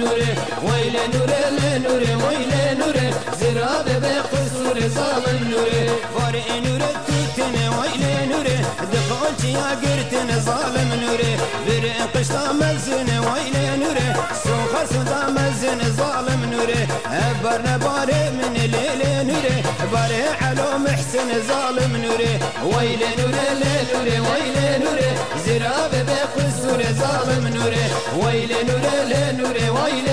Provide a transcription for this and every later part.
نوره. لنوره ويل نوره زرابه بقصور ظالم نوره. فارق نوره توتن ويل نوره. دخول يا قرتن ظالم نوره. برق قشطة مزن ويل نوره. سوخر سودا مزن ظالم نوره. برنا باري من ليل نوره. باري علو محسن ظالم نوره. ويل نوره لنوره ويل نوره. زرابه لنوره ويل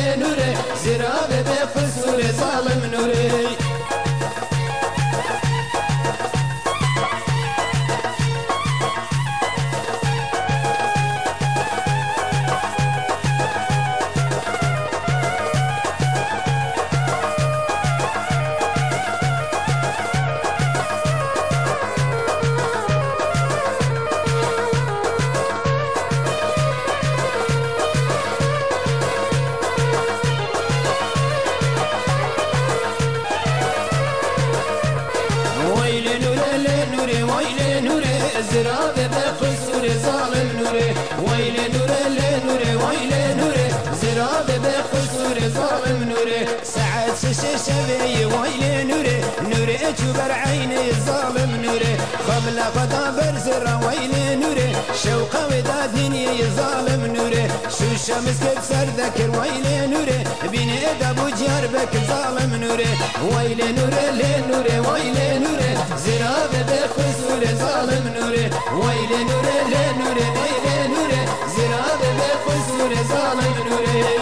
زراب بقصور ظالم نوره ويل نوره لنوره ويل نوره زراب بقصور ظالم نوره سعد ششبي ويل نوره نوره جبر عيني ظالم نوره قبل خدا برزر ويل نوره شوق ودا دنيا ظالم نوره شو شمس كب سر ذكر ويل نوره بين yar bekim zalim nure Vayle nure le nure vayle nure Zira bebe kız nure zalim nure Vayle nure le nure vayle nure Zira bebe kız nure zalim